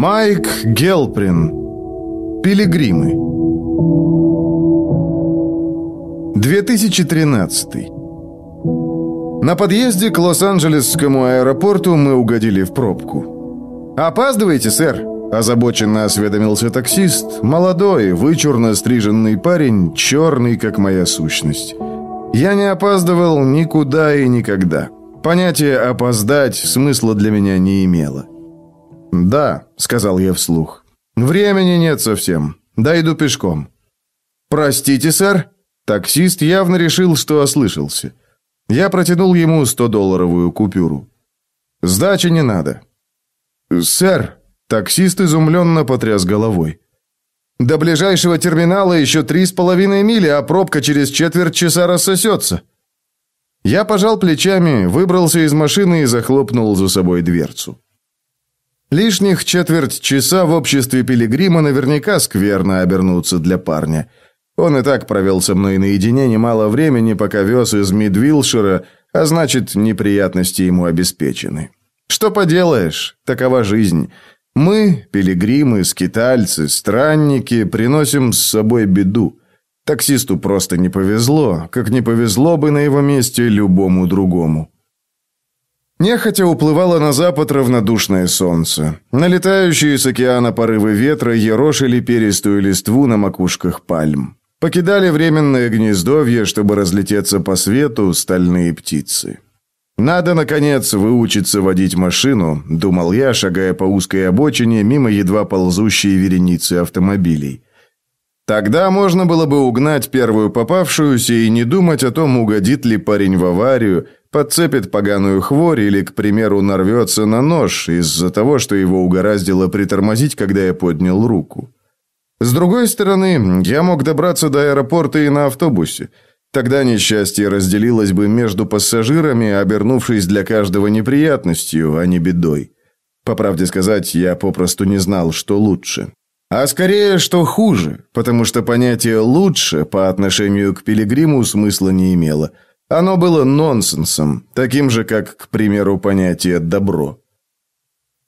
Майк Гелприн. Пилигримы. 2013. На подъезде к Лос-Анджелесскому аэропорту мы угодили в пробку. «Опаздываете, сэр?» – озабоченно осведомился таксист, молодой, вычурно стриженный парень, черный, как моя сущность. Я не опаздывал никуда и никогда. Понятие «опоздать» смысла для меня не имело. «Да», — сказал я вслух. «Времени нет совсем. Дойду пешком». «Простите, сэр?» Таксист явно решил, что ослышался. Я протянул ему 100-долларовую купюру. «Сдачи не надо». «Сэр», — таксист изумленно потряс головой. «До ближайшего терминала еще три с половиной мили, а пробка через четверть часа рассосется». Я пожал плечами, выбрался из машины и захлопнул за собой дверцу. Лишних четверть часа в обществе пилигрима наверняка скверно обернуться для парня. Он и так провел со мной наедине немало времени, пока вез из Мидвилшира, а значит, неприятности ему обеспечены. Что поделаешь, такова жизнь. Мы, пилигримы, скитальцы, странники, приносим с собой беду. Таксисту просто не повезло, как не повезло бы на его месте любому другому. Нехотя уплывало на запад равнодушное солнце. Налетающие с океана порывы ветра ерошили перистую листву на макушках пальм. Покидали временное гнездовье, чтобы разлететься по свету стальные птицы. «Надо, наконец, выучиться водить машину», — думал я, шагая по узкой обочине мимо едва ползущей вереницы автомобилей. Тогда можно было бы угнать первую попавшуюся и не думать о том, угодит ли парень в аварию, подцепит поганую хворь или, к примеру, нарвется на нож из-за того, что его угораздило притормозить, когда я поднял руку. С другой стороны, я мог добраться до аэропорта и на автобусе. Тогда несчастье разделилось бы между пассажирами, обернувшись для каждого неприятностью, а не бедой. По правде сказать, я попросту не знал, что лучше. А скорее, что хуже, потому что понятие «лучше» по отношению к пилигриму смысла не имело – оно было нонсенсом, таким же, как, к примеру, понятие «добро».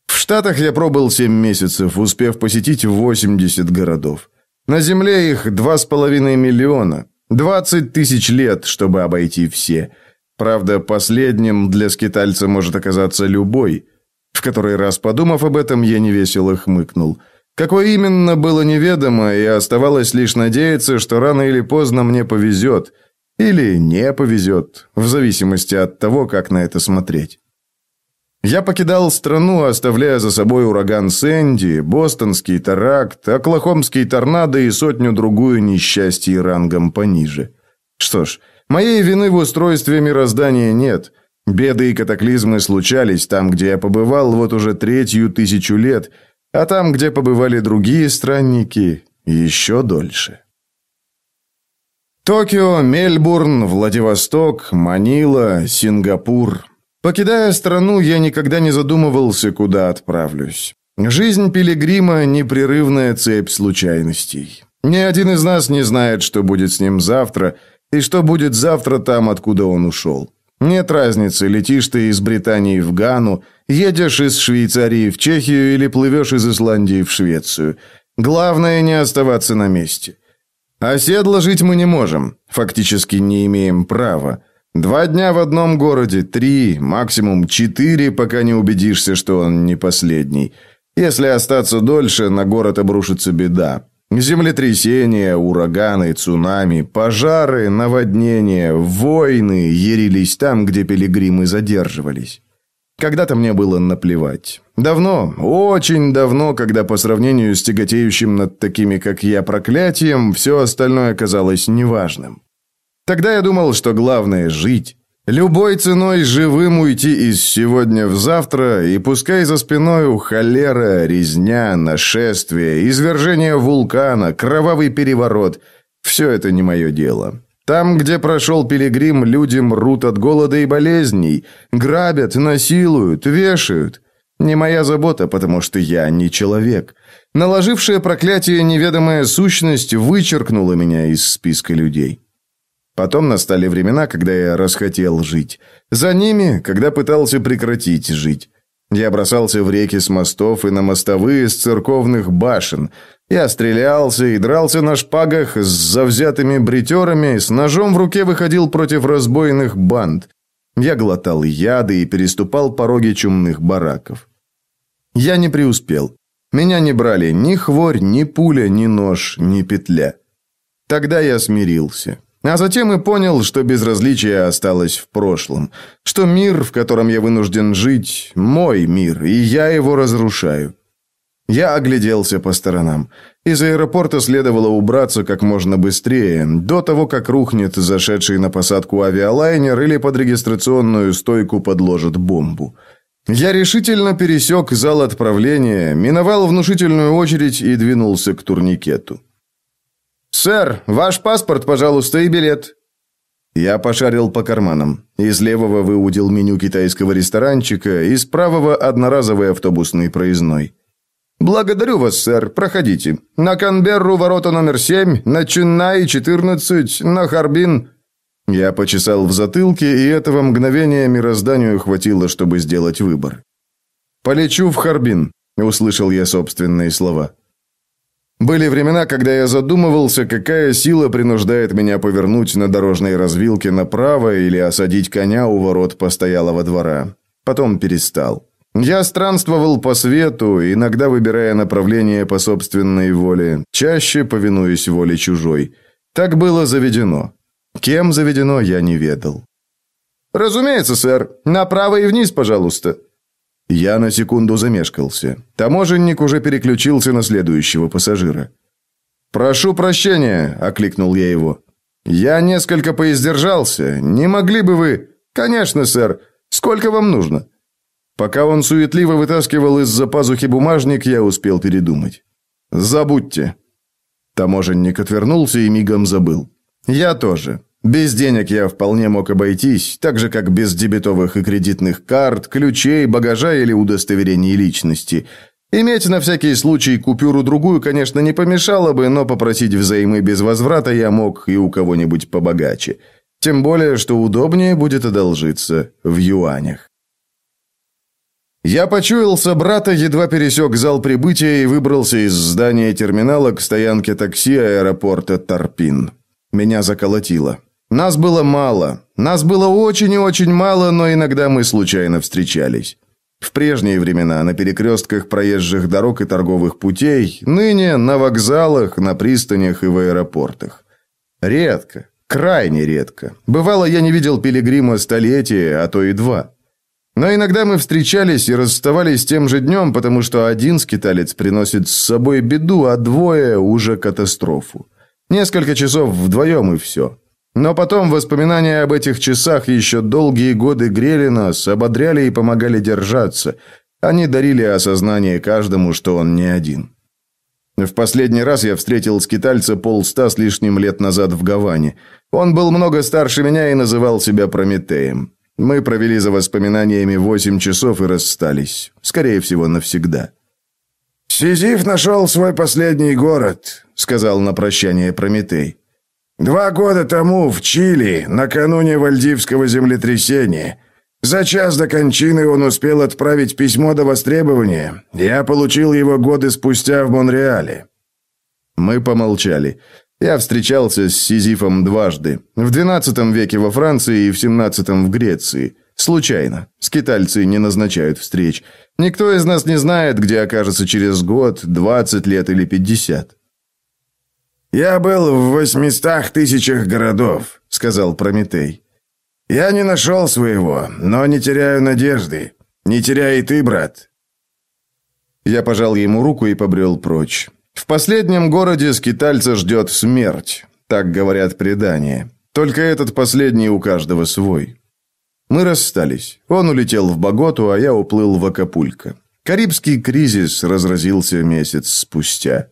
В Штатах я пробыл 7 месяцев, успев посетить 80 городов. На Земле их 2,5 миллиона. 20 тысяч лет, чтобы обойти все. Правда, последним для скитальца может оказаться любой. В который раз, подумав об этом, я невесело хмыкнул. Какой именно, было неведомо, и оставалось лишь надеяться, что рано или поздно мне повезет – или не повезет, в зависимости от того, как на это смотреть. Я покидал страну, оставляя за собой ураган Сэнди, бостонский теракт, оклахомский торнадо и сотню-другую несчастий рангом пониже. Что ж, моей вины в устройстве мироздания нет. Беды и катаклизмы случались там, где я побывал вот уже третью тысячу лет, а там, где побывали другие странники, еще дольше. Токио, Мельбурн, Владивосток, Манила, Сингапур. Покидая страну, я никогда не задумывался, куда отправлюсь. Жизнь пилигрима – непрерывная цепь случайностей. Ни один из нас не знает, что будет с ним завтра, и что будет завтра там, откуда он ушел. Нет разницы, летишь ты из Британии в Гану, едешь из Швейцарии в Чехию или плывешь из Исландии в Швецию. Главное не оставаться на месте. Оседло жить мы не можем, фактически не имеем права. Два дня в одном городе, три, максимум четыре, пока не убедишься, что он не последний. Если остаться дольше, на город обрушится беда. Землетрясения, ураганы, цунами, пожары, наводнения, войны ярились там, где пилигримы задерживались. Когда-то мне было наплевать. Давно, очень давно, когда по сравнению с тяготеющим над такими, как я, проклятием, все остальное казалось неважным. Тогда я думал, что главное – жить. Любой ценой живым уйти из сегодня в завтра, и пускай за спиной у холера, резня, нашествие, извержение вулкана, кровавый переворот – все это не мое дело. Там, где прошел пилигрим, люди мрут от голода и болезней, грабят, насилуют, вешают. Не моя забота, потому что я не человек. Наложившая проклятие неведомая сущность вычеркнула меня из списка людей. Потом настали времена, когда я расхотел жить. За ними, когда пытался прекратить жить. Я бросался в реки с мостов и на мостовые с церковных башен. Я стрелялся и дрался на шпагах с завзятыми бритерами, с ножом в руке выходил против разбойных банд. Я глотал яды и переступал пороги чумных бараков. Я не преуспел. Меня не брали ни хворь, ни пуля, ни нож, ни петля. Тогда я смирился. А затем и понял, что безразличие осталось в прошлом, что мир, в котором я вынужден жить, мой мир, и я его разрушаю. Я огляделся по сторонам. Из аэропорта следовало убраться как можно быстрее, до того, как рухнет зашедший на посадку авиалайнер или под регистрационную стойку подложит бомбу. Я решительно пересек зал отправления, миновал внушительную очередь и двинулся к турникету. «Сэр, ваш паспорт, пожалуйста, и билет». Я пошарил по карманам. Из левого выудил меню китайского ресторанчика, из правого – одноразовый автобусный проездной. «Благодарю вас, сэр. Проходите. На Канберру ворота номер семь, на Чуннай 14, на Харбин...» Я почесал в затылке, и этого мгновения мирозданию хватило, чтобы сделать выбор. «Полечу в Харбин», – услышал я собственные слова. Были времена, когда я задумывался, какая сила принуждает меня повернуть на дорожной развилке направо или осадить коня у ворот постоялого двора. Потом перестал. Я странствовал по свету, иногда выбирая направление по собственной воле, чаще повинуясь воле чужой. Так было заведено. Кем заведено, я не ведал. «Разумеется, сэр. Направо и вниз, пожалуйста», я на секунду замешкался. Таможенник уже переключился на следующего пассажира. «Прошу прощения», – окликнул я его. «Я несколько поиздержался. Не могли бы вы...» «Конечно, сэр. Сколько вам нужно?» Пока он суетливо вытаскивал из-за пазухи бумажник, я успел передумать. «Забудьте». Таможенник отвернулся и мигом забыл. «Я тоже. Без денег я вполне мог обойтись, так же, как без дебетовых и кредитных карт, ключей, багажа или удостоверений личности. Иметь на всякий случай купюру-другую, конечно, не помешало бы, но попросить взаймы без возврата я мог и у кого-нибудь побогаче. Тем более, что удобнее будет одолжиться в юанях. Я почуял собрата, едва пересек зал прибытия и выбрался из здания терминала к стоянке такси аэропорта Тарпин. Меня заколотило. Нас было мало. Нас было очень и очень мало, но иногда мы случайно встречались. В прежние времена на перекрестках проезжих дорог и торговых путей, ныне на вокзалах, на пристанях и в аэропортах. Редко, крайне редко. Бывало, я не видел пилигрима столетия, а то и два. Но иногда мы встречались и расставались тем же днем, потому что один скиталец приносит с собой беду, а двое – уже катастрофу. Несколько часов вдвоем и все. Но потом воспоминания об этих часах еще долгие годы грели нас, ободряли и помогали держаться. Они дарили осознание каждому, что он не один. В последний раз я встретил скитальца полста с лишним лет назад в Гаване. Он был много старше меня и называл себя Прометеем. Мы провели за воспоминаниями восемь часов и расстались. Скорее всего, навсегда. «Сизиф нашел свой последний город», — сказал на прощание Прометей. Два года тому в Чили, накануне Вальдивского землетрясения. За час до кончины он успел отправить письмо до востребования. Я получил его годы спустя в Монреале. Мы помолчали. Я встречался с Сизифом дважды. В XII веке во Франции и в XVII в Греции. Случайно. Скитальцы не назначают встреч. Никто из нас не знает, где окажется через год, 20 лет или 50. «Я был в восьмистах тысячах городов», — сказал Прометей. «Я не нашел своего, но не теряю надежды. Не теряй и ты, брат». Я пожал ему руку и побрел прочь. В последнем городе скитальца ждет смерть, так говорят предания. Только этот последний у каждого свой. Мы расстались. Он улетел в Боготу, а я уплыл в Акапулько. Карибский кризис разразился месяц спустя.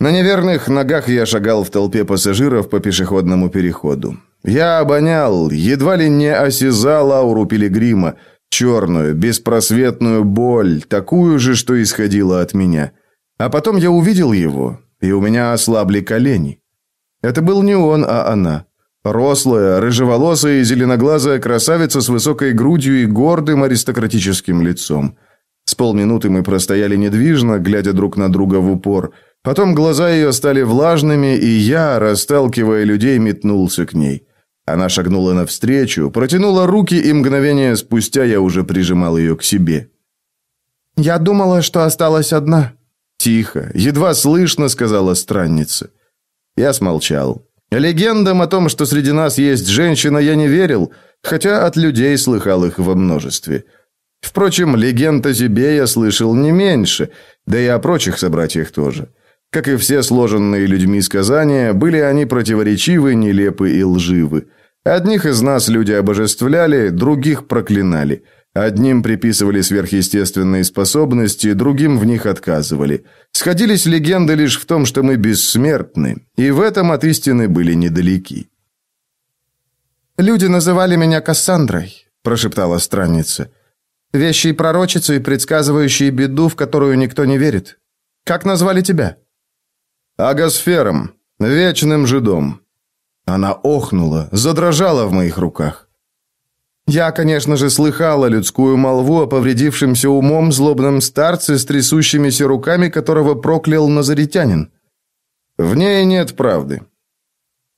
На неверных ногах я шагал в толпе пассажиров по пешеходному переходу. Я обонял, едва ли не осязал ауру пилигрима, черную, беспросветную боль, такую же, что исходила от меня. А потом я увидел его, и у меня ослабли колени. Это был не он, а она. Рослая, рыжеволосая и зеленоглазая красавица с высокой грудью и гордым аристократическим лицом. С полминуты мы простояли недвижно, глядя друг на друга в упор. Потом глаза ее стали влажными, и я, расталкивая людей, метнулся к ней. Она шагнула навстречу, протянула руки, и мгновение спустя я уже прижимал ее к себе. «Я думала, что осталась одна». Тихо, едва слышно сказала странница. Я смолчал. Легендам о том, что среди нас есть женщина, я не верил, хотя от людей слыхал их во множестве. Впрочем, легенд о себе я слышал не меньше, да и о прочих собратьях тоже. Как и все сложенные людьми сказания, были они противоречивы, нелепы и лживы. Одних из нас люди обожествляли, других проклинали. Одним приписывали сверхъестественные способности, другим в них отказывали. Сходились легенды лишь в том, что мы бессмертны, и в этом от истины были недалеки. «Люди называли меня Кассандрой», – прошептала странница. «Вещи пророчицы, предсказывающие беду, в которую никто не верит. Как назвали тебя?» Агосфером, вечным жидом. Она охнула, задрожала в моих руках. Я, конечно же, слыхала людскую молву о повредившемся умом злобном старце с трясущимися руками, которого проклял назаритянин. В ней нет правды.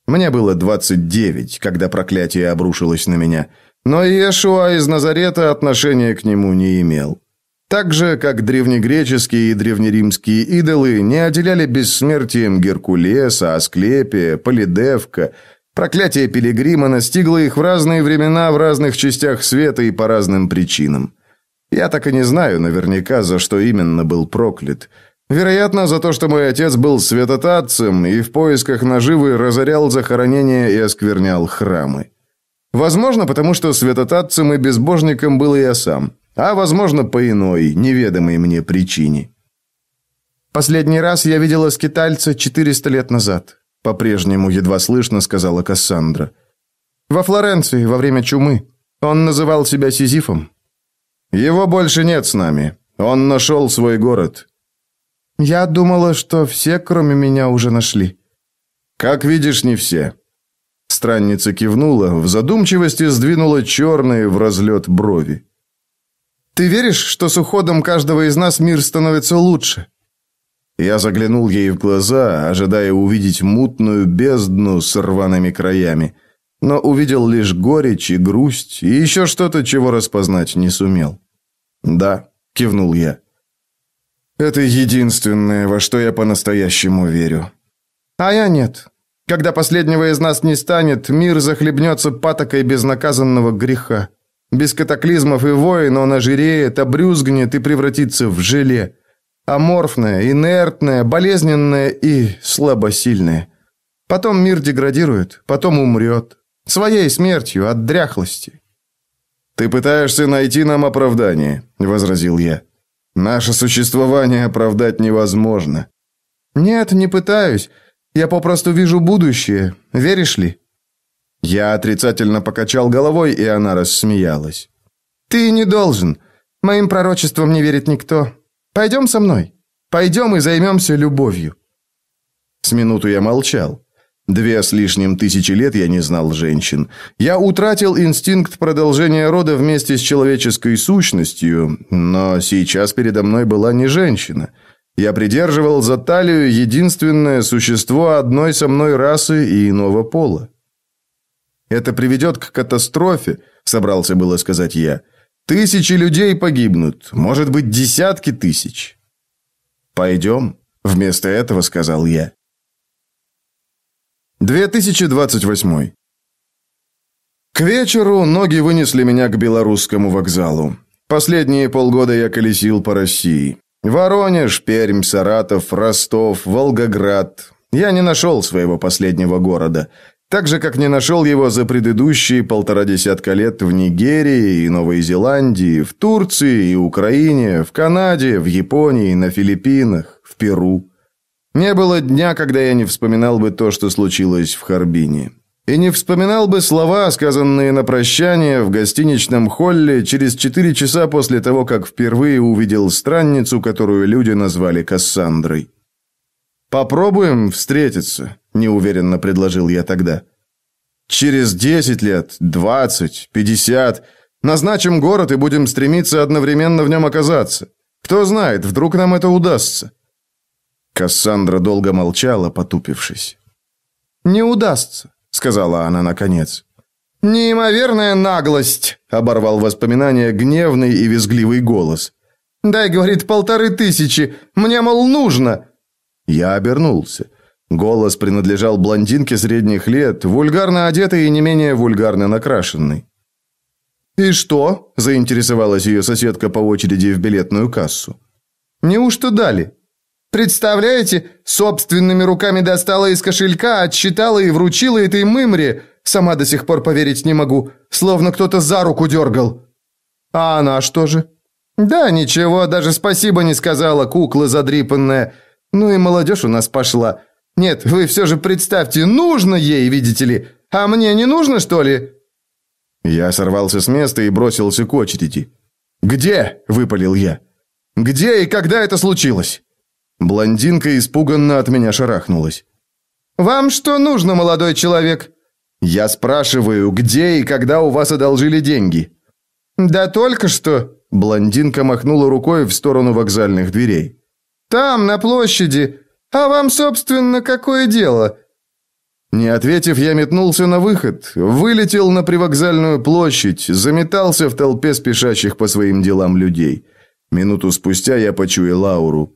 Мне было 29, когда проклятие обрушилось на меня, но Иешуа из Назарета отношения к нему не имел. Так же, как древнегреческие и древнеримские идолы не отделяли бессмертием Геркулеса, Асклепия, Полидевка, проклятие Пилигрима настигло их в разные времена в разных частях света и по разным причинам. Я так и не знаю наверняка, за что именно был проклят. Вероятно, за то, что мой отец был святотатцем и в поисках наживы разорял захоронения и осквернял храмы. Возможно, потому что святотатцем и безбожником был я сам – а, возможно, по иной, неведомой мне причине. «Последний раз я видела скитальца 400 лет назад», по-прежнему едва слышно сказала Кассандра. «Во Флоренции, во время чумы. Он называл себя Сизифом». «Его больше нет с нами. Он нашел свой город». «Я думала, что все, кроме меня, уже нашли». «Как видишь, не все». Странница кивнула, в задумчивости сдвинула черные в разлет брови. Ты веришь, что с уходом каждого из нас мир становится лучше?» Я заглянул ей в глаза, ожидая увидеть мутную бездну с рваными краями, но увидел лишь горечь и грусть и еще что-то, чего распознать не сумел. «Да», — кивнул я. «Это единственное, во что я по-настоящему верю». «А я нет. Когда последнего из нас не станет, мир захлебнется патокой безнаказанного греха. Без катаклизмов и войн он ожиреет, обрюзгнет и превратится в желе. Аморфное, инертное, болезненное и слабосильное. Потом мир деградирует, потом умрет. Своей смертью от дряхлости. «Ты пытаешься найти нам оправдание», — возразил я. «Наше существование оправдать невозможно». «Нет, не пытаюсь. Я попросту вижу будущее. Веришь ли?» Я отрицательно покачал головой, и она рассмеялась. «Ты не должен. Моим пророчествам не верит никто. Пойдем со мной. Пойдем и займемся любовью». С минуту я молчал. Две с лишним тысячи лет я не знал женщин. Я утратил инстинкт продолжения рода вместе с человеческой сущностью, но сейчас передо мной была не женщина. Я придерживал за талию единственное существо одной со мной расы и иного пола. Это приведет к катастрофе, собрался было сказать я. Тысячи людей погибнут, может быть, десятки тысяч. Пойдем, вместо этого сказал я. 2028. К вечеру ноги вынесли меня к белорусскому вокзалу. Последние полгода я колесил по России. Воронеж, Пермь, Саратов, Ростов, Волгоград. Я не нашел своего последнего города. Так же, как не нашел его за предыдущие полтора десятка лет в Нигерии и Новой Зеландии, в Турции и Украине, в Канаде, в Японии, на Филиппинах, в Перу. Не было дня, когда я не вспоминал бы то, что случилось в Харбине. И не вспоминал бы слова, сказанные на прощание в гостиничном холле через четыре часа после того, как впервые увидел странницу, которую люди назвали Кассандрой. «Попробуем встретиться», – неуверенно предложил я тогда. Через десять лет, двадцать, пятьдесят назначим город и будем стремиться одновременно в нем оказаться. Кто знает, вдруг нам это удастся. Кассандра долго молчала, потупившись. «Не удастся», — сказала она наконец. «Неимоверная наглость», — оборвал воспоминания гневный и визгливый голос. «Дай, — говорит, — полторы тысячи. Мне, мол, нужно». Я обернулся. Голос принадлежал блондинке средних лет, вульгарно одетой и не менее вульгарно накрашенной. «И что?» – заинтересовалась ее соседка по очереди в билетную кассу. «Неужто дали?» «Представляете, собственными руками достала из кошелька, отсчитала и вручила этой мымре. Сама до сих пор поверить не могу, словно кто-то за руку дергал». «А она что же?» «Да, ничего, даже спасибо не сказала, кукла задрипанная. Ну и молодежь у нас пошла. Нет, вы все же представьте, нужно ей, видите ли. А мне не нужно, что ли?» Я сорвался с места и бросился к очереди. «Где?» – выпалил я. «Где и когда это случилось?» Блондинка испуганно от меня шарахнулась. «Вам что нужно, молодой человек?» «Я спрашиваю, где и когда у вас одолжили деньги?» «Да только что», Блондинка махнула рукой в сторону вокзальных дверей. «Там, на площади. А вам, собственно, какое дело?» Не ответив, я метнулся на выход, вылетел на привокзальную площадь, заметался в толпе спешащих по своим делам людей. Минуту спустя я почуял Лауру.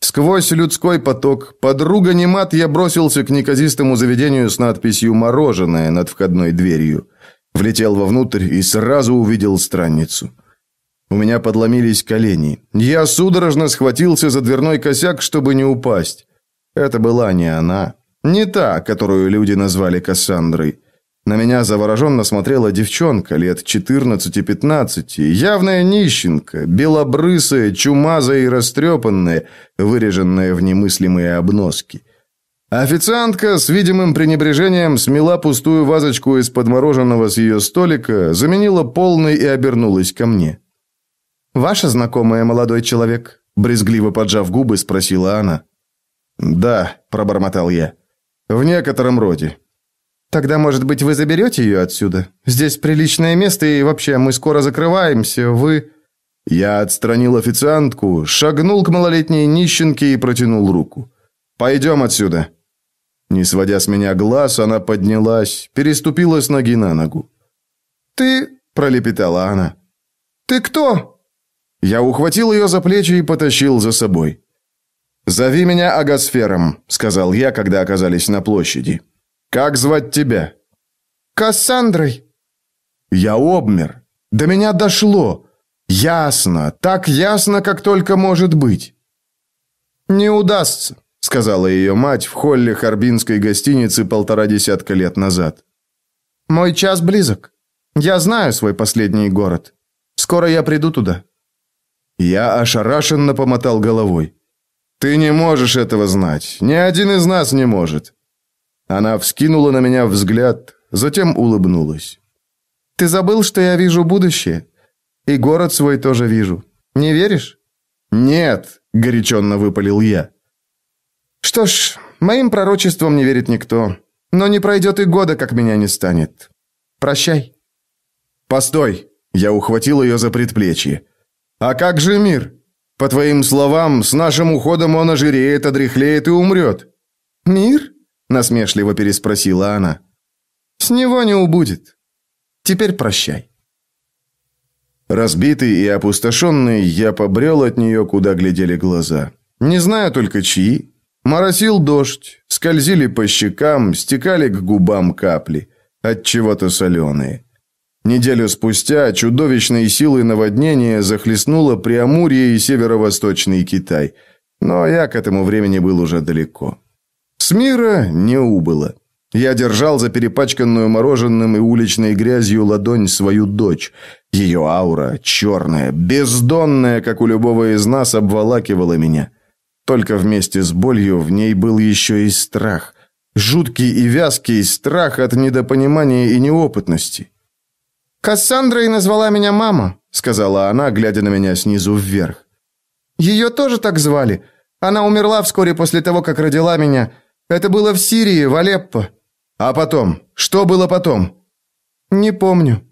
Сквозь людской поток, подруга Немат, я бросился к неказистому заведению с надписью «Мороженое» над входной дверью. Влетел вовнутрь и сразу увидел странницу. У меня подломились колени. Я судорожно схватился за дверной косяк, чтобы не упасть. Это была не она. Не та, которую люди назвали Кассандрой. На меня завороженно смотрела девчонка лет 14-15, явная нищенка, белобрысая, чумазая и растрепанная, выреженная в немыслимые обноски. Официантка с видимым пренебрежением смела пустую вазочку из-под мороженого с ее столика, заменила полной и обернулась ко мне. «Ваша знакомая, молодой человек?» Брезгливо поджав губы, спросила она. «Да», – пробормотал я. «В некотором роде». «Тогда, может быть, вы заберете ее отсюда? Здесь приличное место, и вообще мы скоро закрываемся, вы...» Я отстранил официантку, шагнул к малолетней нищенке и протянул руку. «Пойдем отсюда». Не сводя с меня глаз, она поднялась, переступила с ноги на ногу. «Ты...» – пролепетала она. «Ты кто?» Я ухватил ее за плечи и потащил за собой. «Зови меня Агасфером», — сказал я, когда оказались на площади. «Как звать тебя?» «Кассандрой». Я обмер. До меня дошло. Ясно, так ясно, как только может быть. «Не удастся», — сказала ее мать в холле Харбинской гостиницы полтора десятка лет назад. «Мой час близок. Я знаю свой последний город. Скоро я приду туда». Я ошарашенно помотал головой. «Ты не можешь этого знать. Ни один из нас не может». Она вскинула на меня взгляд, затем улыбнулась. «Ты забыл, что я вижу будущее? И город свой тоже вижу. Не веришь?» «Нет», — горяченно выпалил я. «Что ж, моим пророчествам не верит никто. Но не пройдет и года, как меня не станет. Прощай». «Постой!» — я ухватил ее за предплечье. А как же мир? По твоим словам, с нашим уходом он ожиреет, одряхлеет и умрет». «Мир?» – насмешливо переспросила она. «С него не убудет. Теперь прощай». Разбитый и опустошенный, я побрел от нее, куда глядели глаза. Не знаю только чьи. Моросил дождь, скользили по щекам, стекали к губам капли, от чего-то соленые. Неделю спустя чудовищной силой наводнения захлестнуло Преамурье и северо-восточный Китай. Но я к этому времени был уже далеко. С мира не убыло. Я держал за перепачканную мороженым и уличной грязью ладонь свою дочь. Ее аура, черная, бездонная, как у любого из нас, обволакивала меня. Только вместе с болью в ней был еще и страх. Жуткий и вязкий страх от недопонимания и неопытности. «Кассандра и назвала меня мама», — сказала она, глядя на меня снизу вверх. «Ее тоже так звали. Она умерла вскоре после того, как родила меня. Это было в Сирии, в Алеппо». А потом? Что было потом? Не помню.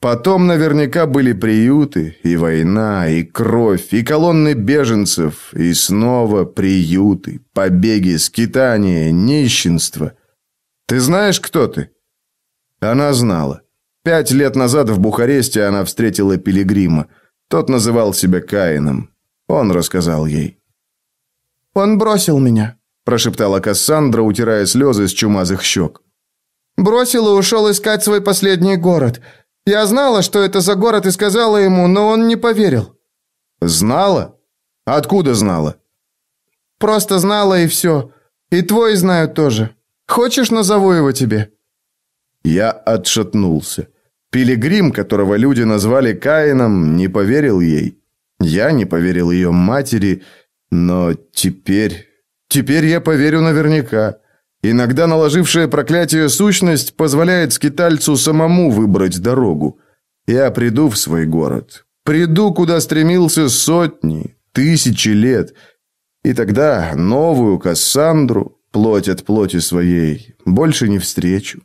Потом наверняка были приюты, и война, и кровь, и колонны беженцев, и снова приюты, побеги, скитания, нищенство. Ты знаешь, кто ты? Она знала. Пять лет назад в Бухаресте она встретила пилигрима. Тот называл себя Каином. Он рассказал ей. «Он бросил меня», – прошептала Кассандра, утирая слезы с чумазых щек. «Бросил и ушел искать свой последний город. Я знала, что это за город, и сказала ему, но он не поверил». «Знала? Откуда знала?» «Просто знала и все. И твой знают тоже. Хочешь, назову его тебе?» Я отшатнулся. Пилигрим, которого люди назвали Каином, не поверил ей. Я не поверил ее матери, но теперь... Теперь я поверю наверняка. Иногда наложившая проклятие сущность позволяет скитальцу самому выбрать дорогу. Я приду в свой город. Приду, куда стремился сотни, тысячи лет. И тогда новую Кассандру, плоть от плоти своей, больше не встречу.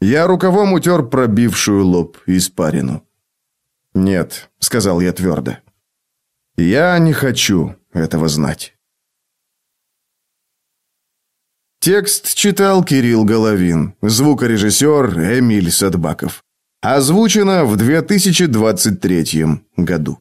Я рукавом утер пробившую лоб испарину. «Нет», — сказал я твердо. «Я не хочу этого знать». Текст читал Кирилл Головин, звукорежиссер Эмиль Садбаков. Озвучено в 2023 году.